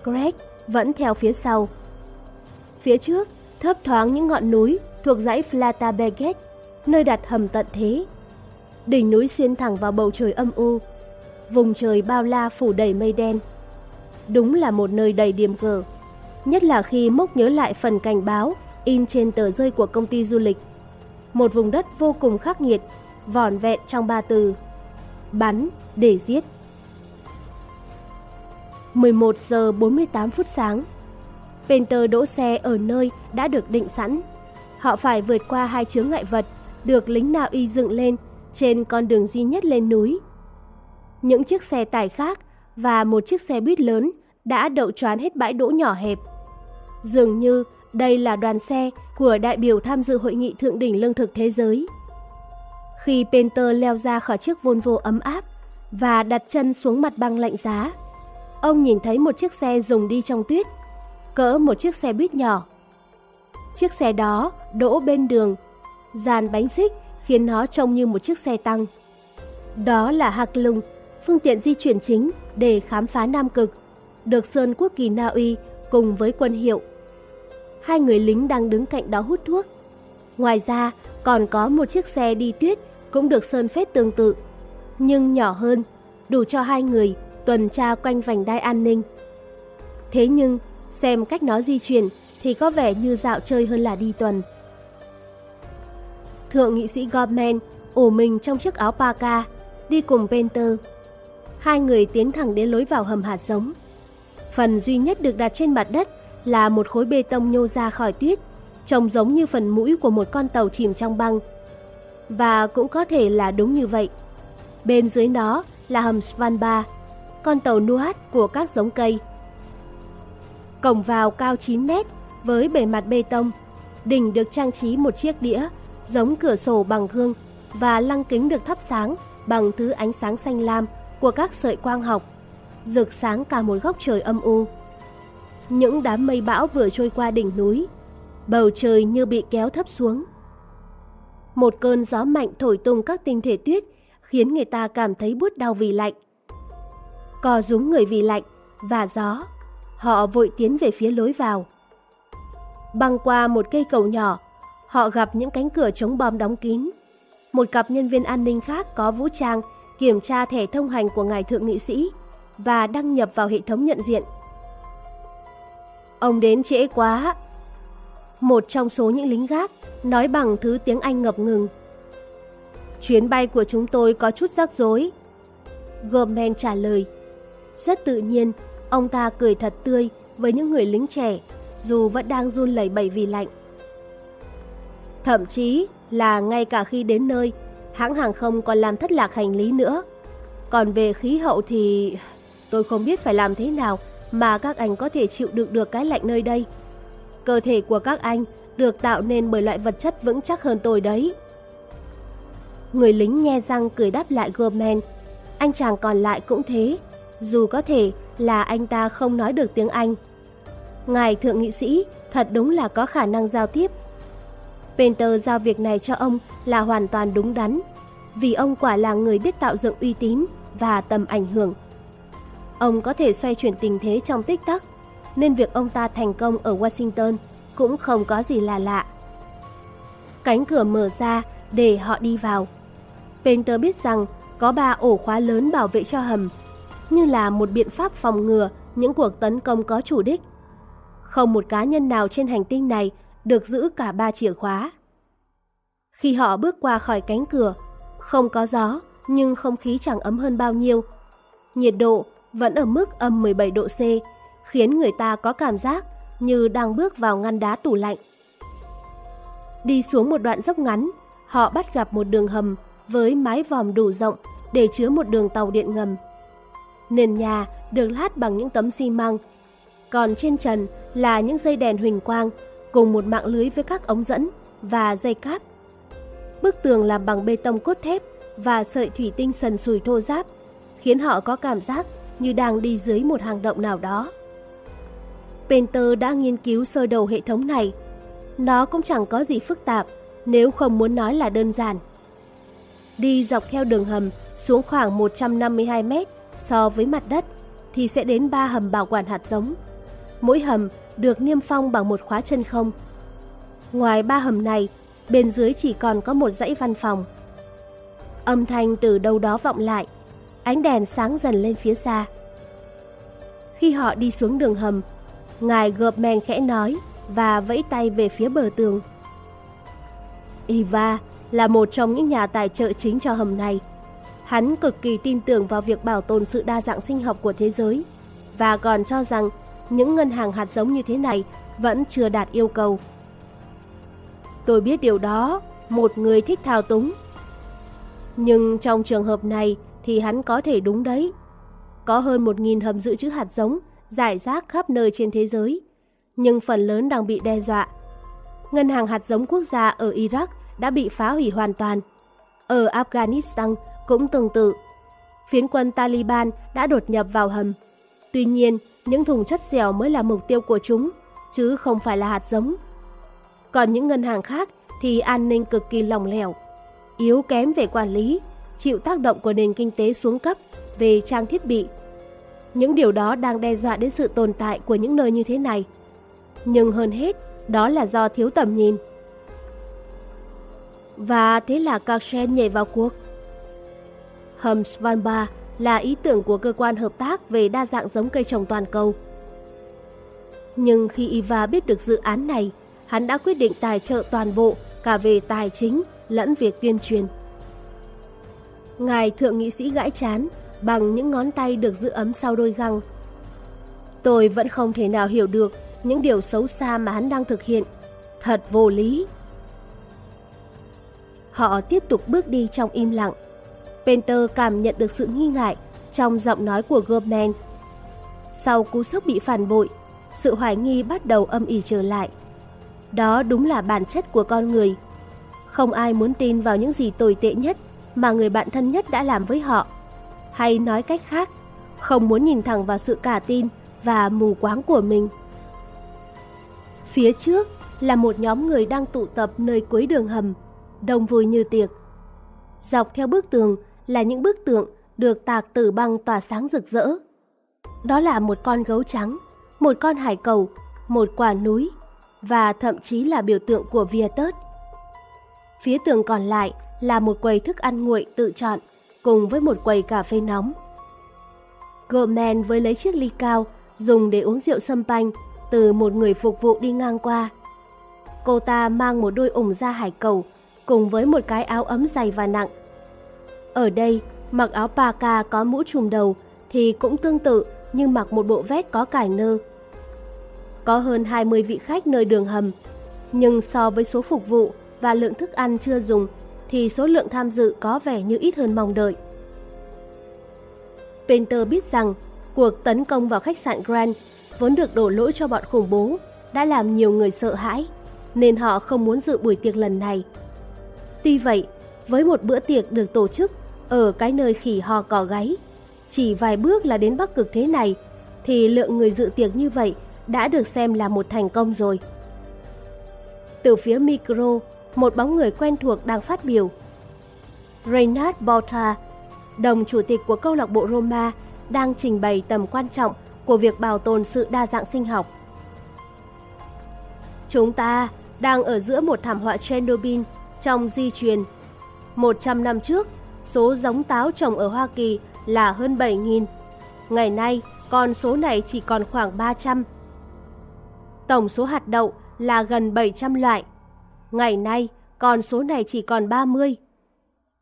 Greg vẫn theo phía sau. Phía trước, thấp thoáng những ngọn núi thuộc dãy Flatabeget, nơi đặt hầm tận thế. Đỉnh núi xuyên thẳng vào bầu trời âm u, vùng trời bao la phủ đầy mây đen. Đúng là một nơi đầy điểm cờ, nhất là khi mốc nhớ lại phần cảnh báo in trên tờ rơi của công ty du lịch. Một vùng đất vô cùng khắc nghiệt, vỏn vẹn trong ba từ. Bắn để giết. 11 giờ 48 phút sáng. Penter đỗ xe ở nơi đã được định sẵn. Họ phải vượt qua hai chướng ngại vật được lính nào y dựng lên trên con đường duy nhất lên núi. Những chiếc xe tải khác và một chiếc xe buýt lớn đã đậu choán hết bãi đỗ nhỏ hẹp. Dường như đây là đoàn xe của đại biểu tham dự hội nghị thượng đỉnh lương thực thế giới. Khi Penter leo ra khỏi chiếc Volvo ấm áp và đặt chân xuống mặt băng lạnh giá, ông nhìn thấy một chiếc xe dùng đi trong tuyết, cỡ một chiếc xe buýt nhỏ. Chiếc xe đó đỗ bên đường, dàn bánh xích khiến nó trông như một chiếc xe tăng. Đó là Hạc Lung, phương tiện di chuyển chính để khám phá Nam Cực, được Sơn Quốc kỳ Na Uy cùng với quân hiệu. Hai người lính đang đứng cạnh đó hút thuốc. Ngoài ra, còn có một chiếc xe đi tuyết cũng được sơn phết tương tự, nhưng nhỏ hơn, đủ cho hai người tuần tra quanh vành đai an ninh. Thế nhưng, xem cách nó di chuyển thì có vẻ như dạo chơi hơn là đi tuần. Thượng nghị sĩ Gorman ủ mình trong chiếc áo parka, đi cùng Penter. Hai người tiến thẳng đến lối vào hầm hạt giống. Phần duy nhất được đặt trên mặt đất là một khối bê tông nhô ra khỏi tuyết, trông giống như phần mũi của một con tàu chìm trong băng. Và cũng có thể là đúng như vậy. Bên dưới nó là hầm Svanba, con tàu Nuhat của các giống cây. Cổng vào cao 9 mét với bề mặt bê tông, đỉnh được trang trí một chiếc đĩa giống cửa sổ bằng gương và lăng kính được thắp sáng bằng thứ ánh sáng xanh lam của các sợi quang học, rực sáng cả một góc trời âm u. Những đám mây bão vừa trôi qua đỉnh núi, bầu trời như bị kéo thấp xuống. Một cơn gió mạnh thổi tung các tinh thể tuyết khiến người ta cảm thấy buốt đau vì lạnh. Co rúm người vì lạnh và gió, họ vội tiến về phía lối vào. Băng qua một cây cầu nhỏ, họ gặp những cánh cửa chống bom đóng kín. Một cặp nhân viên an ninh khác có vũ trang kiểm tra thẻ thông hành của ngài thượng nghị sĩ và đăng nhập vào hệ thống nhận diện. Ông đến trễ quá. Một trong số những lính gác nói bằng thứ tiếng Anh ngập ngừng. Chuyến bay của chúng tôi có chút rắc rối. Gorman trả lời. Rất tự nhiên, ông ta cười thật tươi với những người lính trẻ, dù vẫn đang run lẩy bẩy vì lạnh. Thậm chí là ngay cả khi đến nơi, hãng hàng không còn làm thất lạc hành lý nữa. Còn về khí hậu thì tôi không biết phải làm thế nào mà các anh có thể chịu đựng được cái lạnh nơi đây. Cơ thể của các anh được tạo nên bởi loại vật chất vững chắc hơn tôi đấy. Người lính nghe răng cười đáp lại Gorman. Anh chàng còn lại cũng thế, dù có thể là anh ta không nói được tiếng Anh. Ngài thượng nghị sĩ thật đúng là có khả năng giao tiếp. Penter giao việc này cho ông là hoàn toàn đúng đắn, vì ông quả là người biết tạo dựng uy tín và tầm ảnh hưởng. Ông có thể xoay chuyển tình thế trong tích tắc, nên việc ông ta thành công ở Washington cũng không có gì là lạ. Cánh cửa mở ra để họ đi vào. Penter biết rằng có ba ổ khóa lớn bảo vệ cho hầm, như là một biện pháp phòng ngừa những cuộc tấn công có chủ đích. Không một cá nhân nào trên hành tinh này được giữ cả ba chìa khóa. Khi họ bước qua khỏi cánh cửa, không có gió nhưng không khí chẳng ấm hơn bao nhiêu. Nhiệt độ vẫn ở mức âm 17 độ C, khiến người ta có cảm giác như đang bước vào ngăn đá tủ lạnh. Đi xuống một đoạn dốc ngắn, họ bắt gặp một đường hầm với mái vòm đủ rộng để chứa một đường tàu điện ngầm. Nền nhà được lát bằng những tấm xi măng, còn trên trần là những dây đèn huỳnh quang cùng một mạng lưới với các ống dẫn và dây cáp. Bức tường làm bằng bê tông cốt thép và sợi thủy tinh sần sùi thô ráp, khiến họ có cảm giác như đang đi dưới một hang động nào đó. Penter đã nghiên cứu sơ đầu hệ thống này. Nó cũng chẳng có gì phức tạp, nếu không muốn nói là đơn giản. Đi dọc theo đường hầm xuống khoảng 152 mét so với mặt đất thì sẽ đến ba hầm bảo quản hạt giống. Mỗi hầm được niêm phong bằng một khóa chân không. Ngoài ba hầm này, bên dưới chỉ còn có một dãy văn phòng. Âm thanh từ đâu đó vọng lại, ánh đèn sáng dần lên phía xa. Khi họ đi xuống đường hầm, ngài gợp men khẽ nói và vẫy tay về phía bờ tường. Iva là một trong những nhà tài trợ chính cho hầm này. Hắn cực kỳ tin tưởng vào việc bảo tồn sự đa dạng sinh học của thế giới và còn cho rằng những ngân hàng hạt giống như thế này vẫn chưa đạt yêu cầu. Tôi biết điều đó, một người thích thao túng. Nhưng trong trường hợp này thì hắn có thể đúng đấy. Có hơn 1.000 hầm dự trữ hạt giống giải rác khắp nơi trên thế giới, nhưng phần lớn đang bị đe dọa. Ngân hàng hạt giống quốc gia ở Iraq đã bị phá hủy hoàn toàn. Ở Afghanistan cũng tương tự. Phiến quân Taliban đã đột nhập vào hầm. Tuy nhiên, những thùng chất dẻo mới là mục tiêu của chúng, chứ không phải là hạt giống. Còn những ngân hàng khác thì an ninh cực kỳ lỏng lẻo, yếu kém về quản lý, chịu tác động của nền kinh tế xuống cấp về trang thiết bị. Những điều đó đang đe dọa đến sự tồn tại của những nơi như thế này. Nhưng hơn hết, đó là do thiếu tầm nhìn. Và thế là Karsen nhảy vào cuộc. Hầm Svanba là ý tưởng của cơ quan hợp tác về đa dạng giống cây trồng toàn cầu. Nhưng khi Iva biết được dự án này, hắn đã quyết định tài trợ toàn bộ cả về tài chính lẫn việc tuyên truyền. Ngài thượng nghị sĩ gãi chán bằng những ngón tay được giữ ấm sau đôi găng. Tôi vẫn không thể nào hiểu được những điều xấu xa mà hắn đang thực hiện. Thật vô lý. Họ tiếp tục bước đi trong im lặng. Penter cảm nhận được sự nghi ngại trong giọng nói của Gorman. Sau cú sốc bị phản bội, sự hoài nghi bắt đầu âm ỉ trở lại. Đó đúng là bản chất của con người. Không ai muốn tin vào những gì tồi tệ nhất mà người bạn thân nhất đã làm với họ. Hay nói cách khác, không muốn nhìn thẳng vào sự cả tin và mù quáng của mình. Phía trước là một nhóm người đang tụ tập nơi cuối đường hầm, đông vui như tiệc. Dọc theo bức tường là những bức tượng được tạc từ băng tỏa sáng rực rỡ. Đó là một con gấu trắng, một con hải cầu, một quả núi và thậm chí là biểu tượng của Vietus. Phía tường còn lại là một quầy thức ăn nguội tự chọn cùng với một quầy cà phê nóng. Gorman với lấy chiếc ly cao dùng để uống rượu sâm panh từ một người phục vụ đi ngang qua. Cô ta mang một đôi ủng da hải cầu cùng với một cái áo ấm dày và nặng. Ở đây, mặc áo parka có mũ trùm đầu thì cũng tương tự như mặc một bộ vest có cải nơ. Có hơn 20 vị khách nơi đường hầm, nhưng so với số phục vụ và lượng thức ăn chưa dùng thì số lượng tham dự có vẻ như ít hơn mong đợi. Painter biết rằng cuộc tấn công vào khách sạn Grand vốn được đổ lỗi cho bọn khủng bố đã làm nhiều người sợ hãi, nên họ không muốn dự buổi tiệc lần này. Tuy vậy, với một bữa tiệc được tổ chức ở cái nơi khỉ ho cò gáy, chỉ vài bước là đến Bắc Cực thế này, thì lượng người dự tiệc như vậy đã được xem là một thành công rồi. Từ phía micro, một bóng người quen thuộc đang phát biểu. Reinhard Botha, đồng chủ tịch của câu lạc bộ Roma, đang trình bày tầm quan trọng của việc bảo tồn sự đa dạng sinh học. Chúng ta đang ở giữa một thảm họa Chernobyl trong di truyền. 100 năm trước, số giống táo trồng ở Hoa Kỳ là hơn 7.000. Ngày nay, con số này chỉ còn khoảng 300. Tổng số hạt đậu là gần 700 loại. Ngày nay, con số này chỉ còn 30.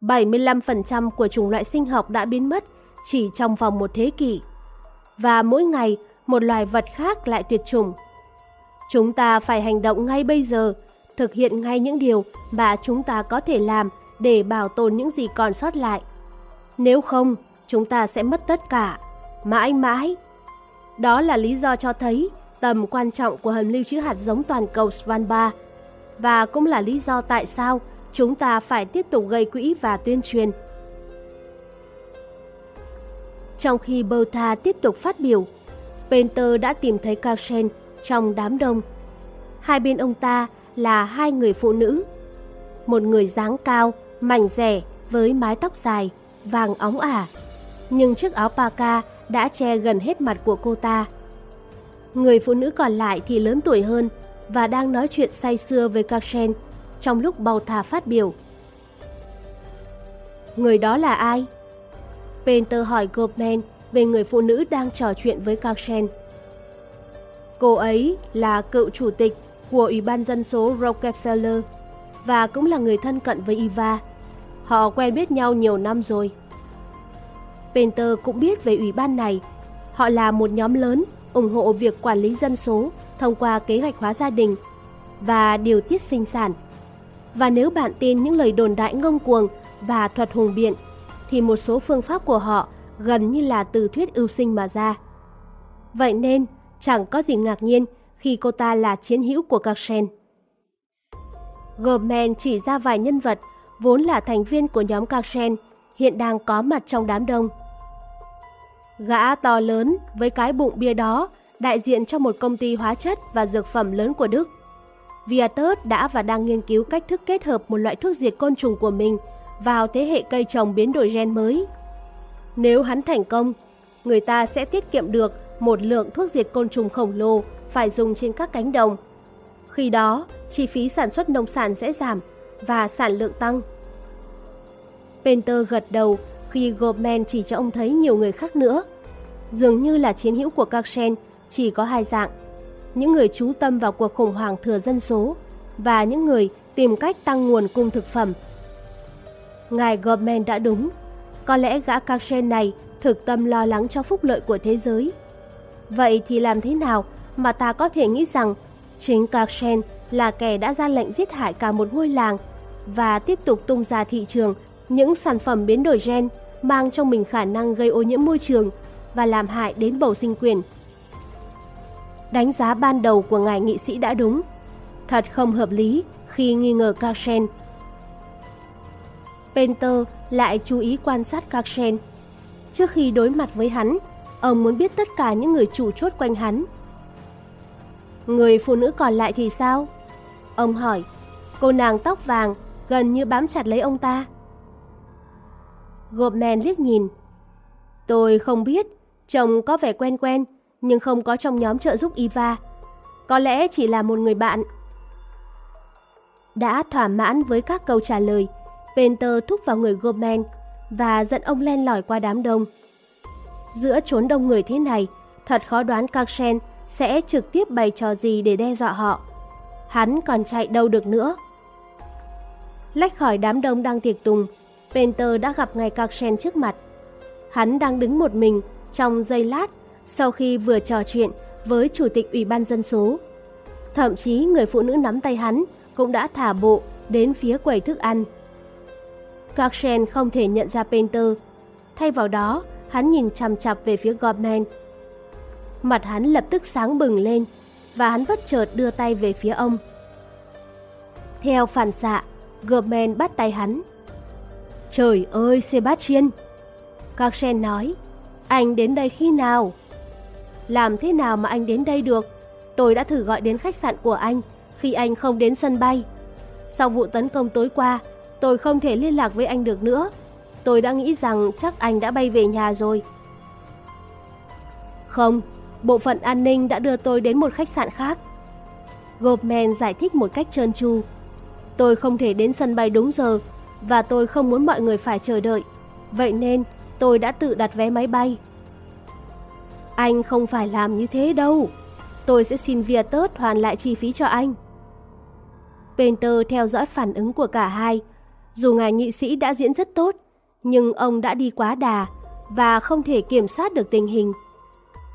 75% của chủng loại sinh học đã biến mất chỉ trong vòng một thế kỷ. Và mỗi ngày, một loài vật khác lại tuyệt chủng. Chúng ta phải hành động ngay bây giờ, thực hiện ngay những điều mà chúng ta có thể làm để bảo tồn những gì còn sót lại. Nếu không, chúng ta sẽ mất tất cả, mãi mãi. Đó là lý do cho thấy tầm quan trọng của hầm lưu trữ hạt giống toàn cầu Svanba và cũng là lý do tại sao chúng ta phải tiếp tục gây quỹ và tuyên truyền. Trong khi Bertha tiếp tục phát biểu, Penter đã tìm thấy Karsen trong đám đông. Hai bên ông ta là hai người phụ nữ. Một người dáng cao, mảnh rẻ với mái tóc dài, vàng óng ả. Nhưng chiếc áo parka đã che gần hết mặt của cô ta. Người phụ nữ còn lại thì lớn tuổi hơn và đang nói chuyện say sưa với Karsen trong lúc bầu thà phát biểu. Người đó là ai? Painter hỏi Goldman về người phụ nữ đang trò chuyện với Karsen. Cô ấy là cựu chủ tịch của Ủy ban dân số Rockefeller và cũng là người thân cận với Eva. Họ quen biết nhau nhiều năm rồi. Painter cũng biết về ủy ban này. Họ là một nhóm lớn ủng hộ việc quản lý dân số thông qua kế hoạch hóa gia đình và điều tiết sinh sản. Và nếu bạn tin những lời đồn đại ngông cuồng và thuật hùng biện, thì một số phương pháp của họ gần như là từ thuyết ưu sinh mà ra. Vậy nên, chẳng có gì ngạc nhiên khi cô ta là chiến hữu của Karsen. Gorman chỉ ra vài nhân vật vốn là thành viên của nhóm Karsen hiện đang có mặt trong đám đông. Gã to lớn với cái bụng bia đó đại diện cho một công ty hóa chất và dược phẩm lớn của Đức. Viatus đã và đang nghiên cứu cách thức kết hợp một loại thuốc diệt côn trùng của mình vào thế hệ cây trồng biến đổi gen mới. Nếu hắn thành công, người ta sẽ tiết kiệm được một lượng thuốc diệt côn trùng khổng lồ phải dùng trên các cánh đồng. Khi đó, chi phí sản xuất nông sản sẽ giảm và sản lượng tăng. Penter gật đầu khi Goldman chỉ cho ông thấy nhiều người khác nữa. Dường như là chiến hữu của Karsen chỉ có hai dạng. Những người chú tâm vào cuộc khủng hoảng thừa dân số và những người tìm cách tăng nguồn cung thực phẩm. Ngài Goldman đã đúng. Có lẽ gã Karsen này thực tâm lo lắng cho phúc lợi của thế giới. Vậy thì làm thế nào mà ta có thể nghĩ rằng chính Karsen là kẻ đã ra lệnh giết hại cả một ngôi làng và tiếp tục tung ra thị trường những sản phẩm biến đổi gen mang trong mình khả năng gây ô nhiễm môi trường và làm hại đến bầu sinh quyền. Đánh giá ban đầu của ngài nghị sĩ đã đúng. Thật không hợp lý khi nghi ngờ Karsen. Penter lại chú ý quan sát Karsen. Trước khi đối mặt với hắn, ông muốn biết tất cả những người chủ chốt quanh hắn. Người phụ nữ còn lại thì sao? Ông hỏi. Cô nàng tóc vàng gần như bám chặt lấy ông ta. Gopman liếc nhìn. Tôi không biết, chồng có vẻ quen quen, nhưng không có trong nhóm trợ giúp Iva. Có lẽ chỉ là một người bạn. Đã thỏa mãn với các câu trả lời, Penter thúc vào người Gopman và dẫn ông len lỏi qua đám đông. Giữa chốn đông người thế này, thật khó đoán Karsen sẽ trực tiếp bày trò gì để đe dọa họ. Hắn còn chạy đâu được nữa. Lách khỏi đám đông đang tiệc tùng, Penter đã gặp ngay Carlsen trước mặt. Hắn đang đứng một mình trong giây lát sau khi vừa trò chuyện với Chủ tịch Ủy ban Dân số. Thậm chí người phụ nữ nắm tay hắn cũng đã thả bộ đến phía quầy thức ăn. Carlsen không thể nhận ra Penter. Thay vào đó, hắn nhìn chằm chặp về phía Gorman. Mặt hắn lập tức sáng bừng lên và hắn bất chợt đưa tay về phía ông. Theo phản xạ, Gorman bắt tay hắn Trời ơi Sebastian! Carsen nói, anh đến đây khi nào? Làm thế nào mà anh đến đây được? Tôi đã thử gọi đến khách sạn của anh khi anh không đến sân bay. Sau vụ tấn công tối qua, tôi không thể liên lạc với anh được nữa. Tôi đã nghĩ rằng chắc anh đã bay về nhà rồi. Không, bộ phận an ninh đã đưa tôi đến một khách sạn khác. Goldman giải thích một cách trơn tru. Tôi không thể đến sân bay đúng giờ và tôi không muốn mọi người phải chờ đợi. Vậy nên tôi đã tự đặt vé máy bay. Anh không phải làm như thế đâu. Tôi sẽ xin Viatus hoàn lại chi phí cho anh. Painter theo dõi phản ứng của cả hai. Dù ngài nghị sĩ đã diễn rất tốt, nhưng ông đã đi quá đà và không thể kiểm soát được tình hình.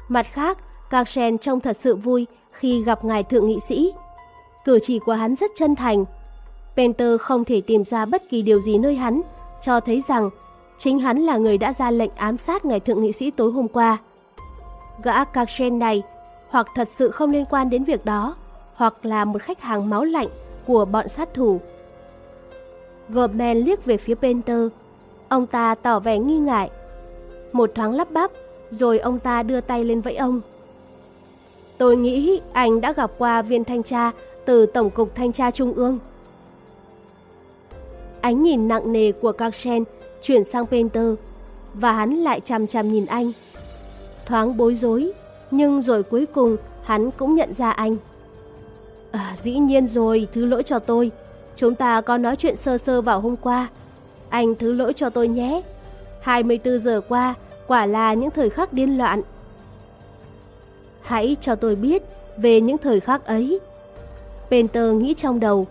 Mặt khác, Karsen trông thật sự vui khi gặp ngài thượng nghị sĩ. Cử chỉ của hắn rất chân thành Penter không thể tìm ra bất kỳ điều gì nơi hắn, cho thấy rằng chính hắn là người đã ra lệnh ám sát ngài thượng nghị sĩ tối hôm qua. Gã Karchen này hoặc thật sự không liên quan đến việc đó, hoặc là một khách hàng máu lạnh của bọn sát thủ. Gorman liếc về phía Penter. Ông ta tỏ vẻ nghi ngại. Một thoáng lắp bắp, rồi ông ta đưa tay lên vẫy ông. Tôi nghĩ anh đã gặp qua viên thanh tra từ Tổng cục Thanh tra Trung ương. Ánh nhìn nặng nề của Karsen chuyển sang Painter và hắn lại chằm chằm nhìn anh. Thoáng bối rối, nhưng rồi cuối cùng hắn cũng nhận ra anh. À, dĩ nhiên rồi, thứ lỗi cho tôi. Chúng ta có nói chuyện sơ sơ vào hôm qua. Anh thứ lỗi cho tôi nhé. 24 giờ qua, quả là những thời khắc điên loạn. Hãy cho tôi biết về những thời khắc ấy. Penter nghĩ trong đầu.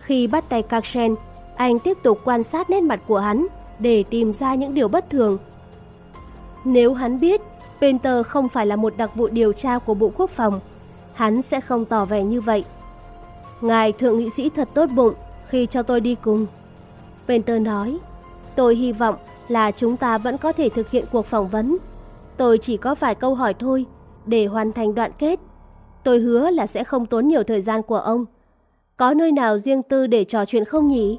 Khi bắt tay Carson anh tiếp tục quan sát nét mặt của hắn để tìm ra những điều bất thường. Nếu hắn biết Penter không phải là một đặc vụ điều tra của Bộ Quốc phòng, hắn sẽ không tỏ vẻ như vậy. Ngài thượng nghị sĩ thật tốt bụng khi cho tôi đi cùng. Penter nói, tôi hy vọng là chúng ta vẫn có thể thực hiện cuộc phỏng vấn. Tôi chỉ có vài câu hỏi thôi, để hoàn thành đoạn kết. Tôi hứa là sẽ không tốn nhiều thời gian của ông. Có nơi nào riêng tư để trò chuyện không nhỉ?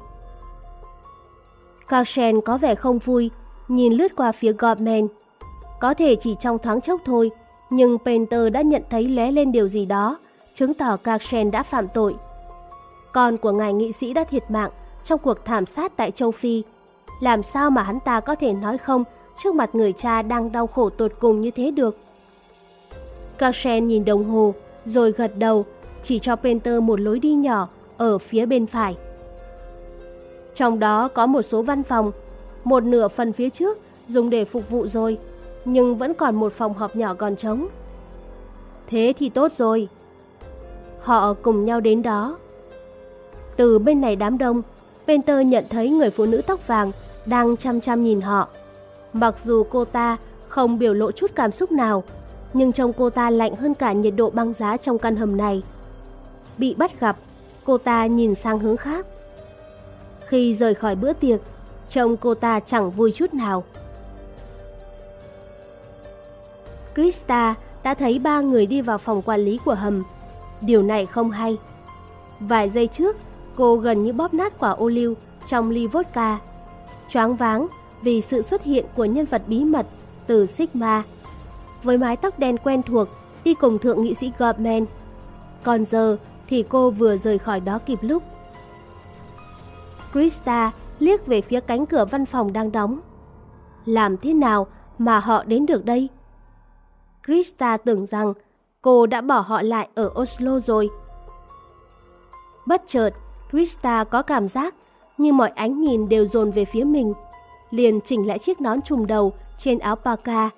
Karshen có vẻ không vui, nhìn lướt qua phía Gorman. Có thể chỉ trong thoáng chốc thôi, nhưng Painter đã nhận thấy lé lên điều gì đó, chứng tỏ Karshen đã phạm tội. Con của ngài nghị sĩ đã thiệt mạng trong cuộc thảm sát tại châu Phi. Làm sao mà hắn ta có thể nói không trước mặt người cha đang đau khổ tột cùng như thế được? Karshen nhìn đồng hồ, rồi gật đầu, chỉ cho Painter một lối đi nhỏ ở phía bên phải. Trong đó có một số văn phòng, một nửa phần phía trước dùng để phục vụ rồi, nhưng vẫn còn một phòng họp nhỏ còn trống. Thế thì tốt rồi. Họ cùng nhau đến đó. Từ bên này đám đông, Penter nhận thấy người phụ nữ tóc vàng đang chăm chăm nhìn họ. Mặc dù cô ta không biểu lộ chút cảm xúc nào, nhưng trông cô ta lạnh hơn cả nhiệt độ băng giá trong căn hầm này. Bị bắt gặp, cô ta nhìn sang hướng khác. Khi rời khỏi bữa tiệc, trông cô ta chẳng vui chút nào. Krista đã thấy ba người đi vào phòng quản lý của hầm. Điều này không hay. Vài giây trước, cô gần như bóp nát quả ô liu trong ly vodka. Choáng váng vì sự xuất hiện của nhân vật bí mật từ Sigma. Với mái tóc đen quen thuộc, đi cùng thượng nghị sĩ Gorman. Còn giờ thì cô vừa rời khỏi đó kịp lúc. Krista liếc về phía cánh cửa văn phòng đang đóng. Làm thế nào mà họ đến được đây? Krista tưởng rằng cô đã bỏ họ lại ở Oslo rồi. Bất chợt, Krista có cảm giác như mọi ánh nhìn đều dồn về phía mình. Liền chỉnh lại chiếc nón trùm đầu trên áo parka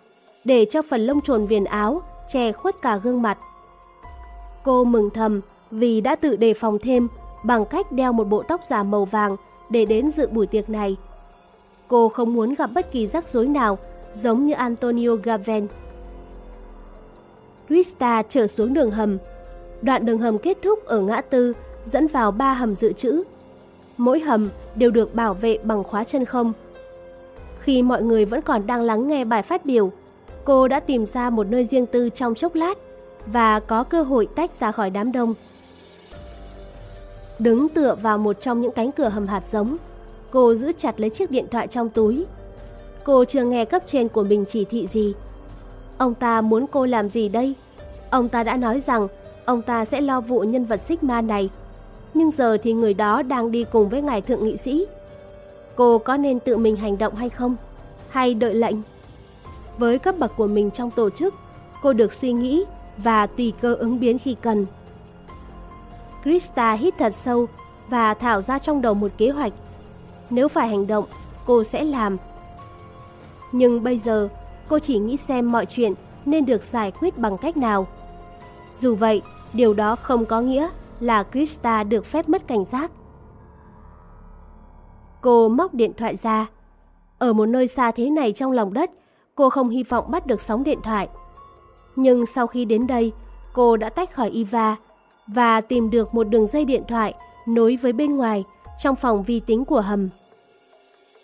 để cho phần lông trồn viền áo che khuất cả gương mặt. Cô mừng thầm vì đã tự đề phòng thêm bằng cách đeo một bộ tóc giả màu vàng để đến dự buổi tiệc này. Cô không muốn gặp bất kỳ rắc rối nào giống như Antonio Gaven. Krista trở xuống đường hầm. Đoạn đường hầm kết thúc ở ngã tư dẫn vào ba hầm dự trữ. Mỗi hầm đều được bảo vệ bằng khóa chân không. Khi mọi người vẫn còn đang lắng nghe bài phát biểu, cô đã tìm ra một nơi riêng tư trong chốc lát và có cơ hội tách ra khỏi đám đông. Đứng tựa vào một trong những cánh cửa hầm hạt giống, cô giữ chặt lấy chiếc điện thoại trong túi. Cô chưa nghe cấp trên của mình chỉ thị gì. Ông ta muốn cô làm gì đây? Ông ta đã nói rằng ông ta sẽ lo vụ nhân vật Sigma này. Nhưng giờ thì người đó đang đi cùng với ngài thượng nghị sĩ. Cô có nên tự mình hành động hay không? Hay đợi lệnh? Với cấp bậc của mình trong tổ chức, cô được suy nghĩ và tùy cơ ứng biến khi cần. Krista hít thật sâu và thảo ra trong đầu một kế hoạch. Nếu phải hành động, cô sẽ làm. Nhưng bây giờ, cô chỉ nghĩ xem mọi chuyện nên được giải quyết bằng cách nào. Dù vậy, điều đó không có nghĩa là Krista được phép mất cảnh giác. Cô móc điện thoại ra. Ở một nơi xa thế này trong lòng đất, cô không hy vọng bắt được sóng điện thoại. Nhưng sau khi đến đây, cô đã tách khỏi Iva và tìm được một đường dây điện thoại nối với bên ngoài trong phòng vi tính của hầm.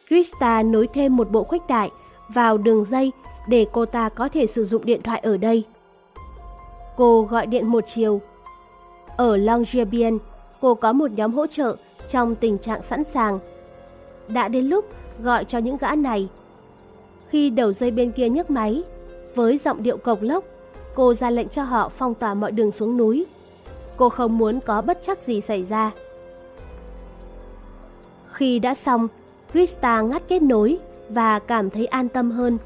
Krista nối thêm một bộ khuếch đại vào đường dây để cô ta có thể sử dụng điện thoại ở đây. Cô gọi điện một chiều. Ở Longyearbyen, cô có một nhóm hỗ trợ trong tình trạng sẵn sàng. Đã đến lúc gọi cho những gã này. Khi đầu dây bên kia nhấc máy, với giọng điệu cộc lốc, cô ra lệnh cho họ phong tỏa mọi đường xuống núi Cô không muốn có bất chắc gì xảy ra. Khi đã xong, Krista ngắt kết nối và cảm thấy an tâm hơn.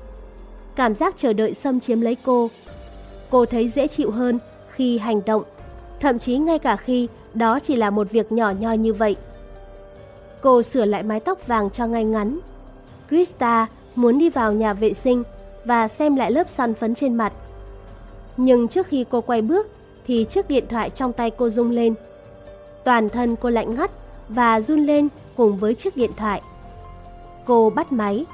Cảm giác chờ đợi xâm chiếm lấy cô. Cô thấy dễ chịu hơn khi hành động, thậm chí ngay cả khi đó chỉ là một việc nhỏ nhoi như vậy. Cô sửa lại mái tóc vàng cho ngay ngắn. Krista muốn đi vào nhà vệ sinh và xem lại lớp son phấn trên mặt. Nhưng trước khi cô quay bước thì chiếc điện thoại trong tay cô rung lên. Toàn thân cô lạnh ngắt và run lên cùng với chiếc điện thoại. Cô bắt máy.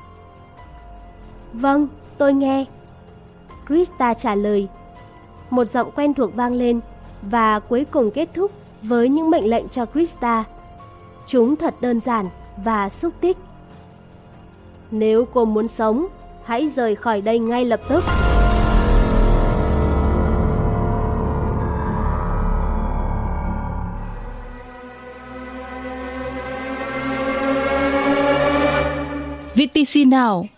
Vâng, tôi nghe. Krista trả lời. Một giọng quen thuộc vang lên và cuối cùng kết thúc với những mệnh lệnh cho Krista. Chúng thật đơn giản và xúc tích. Nếu cô muốn sống, hãy rời khỏi đây ngay lập tức. VTC Now